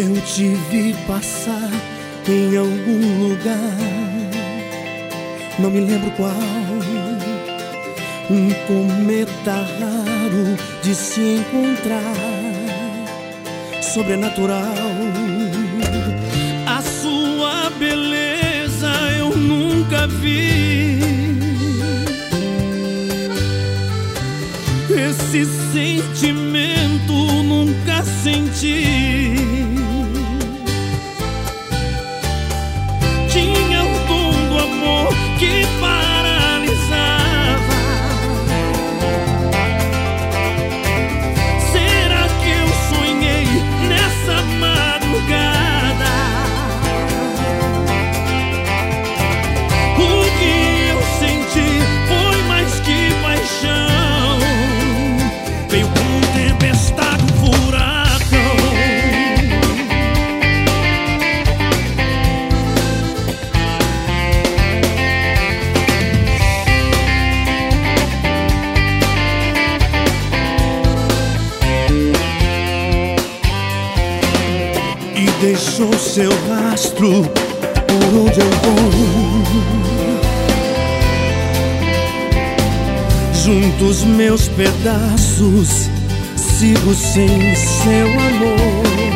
Eu te vi passar em algum lugar, não me lembro qual. Um cometa raro de se encontrar, sobrenatural. A sua beleza eu nunca vi. Esse sentimento nunca senti. Deixou seu rastro por onde eu vou. Juntos meus pedaços, sigo sem seu amor.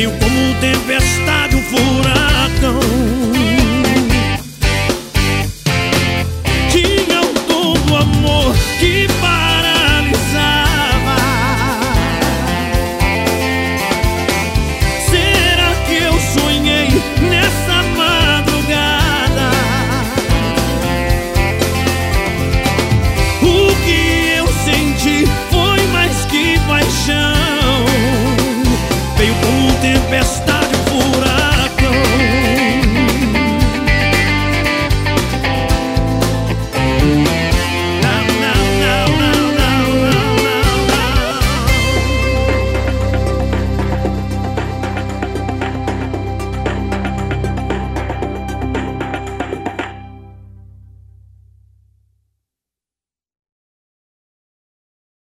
tenho como tempestade, um furacão.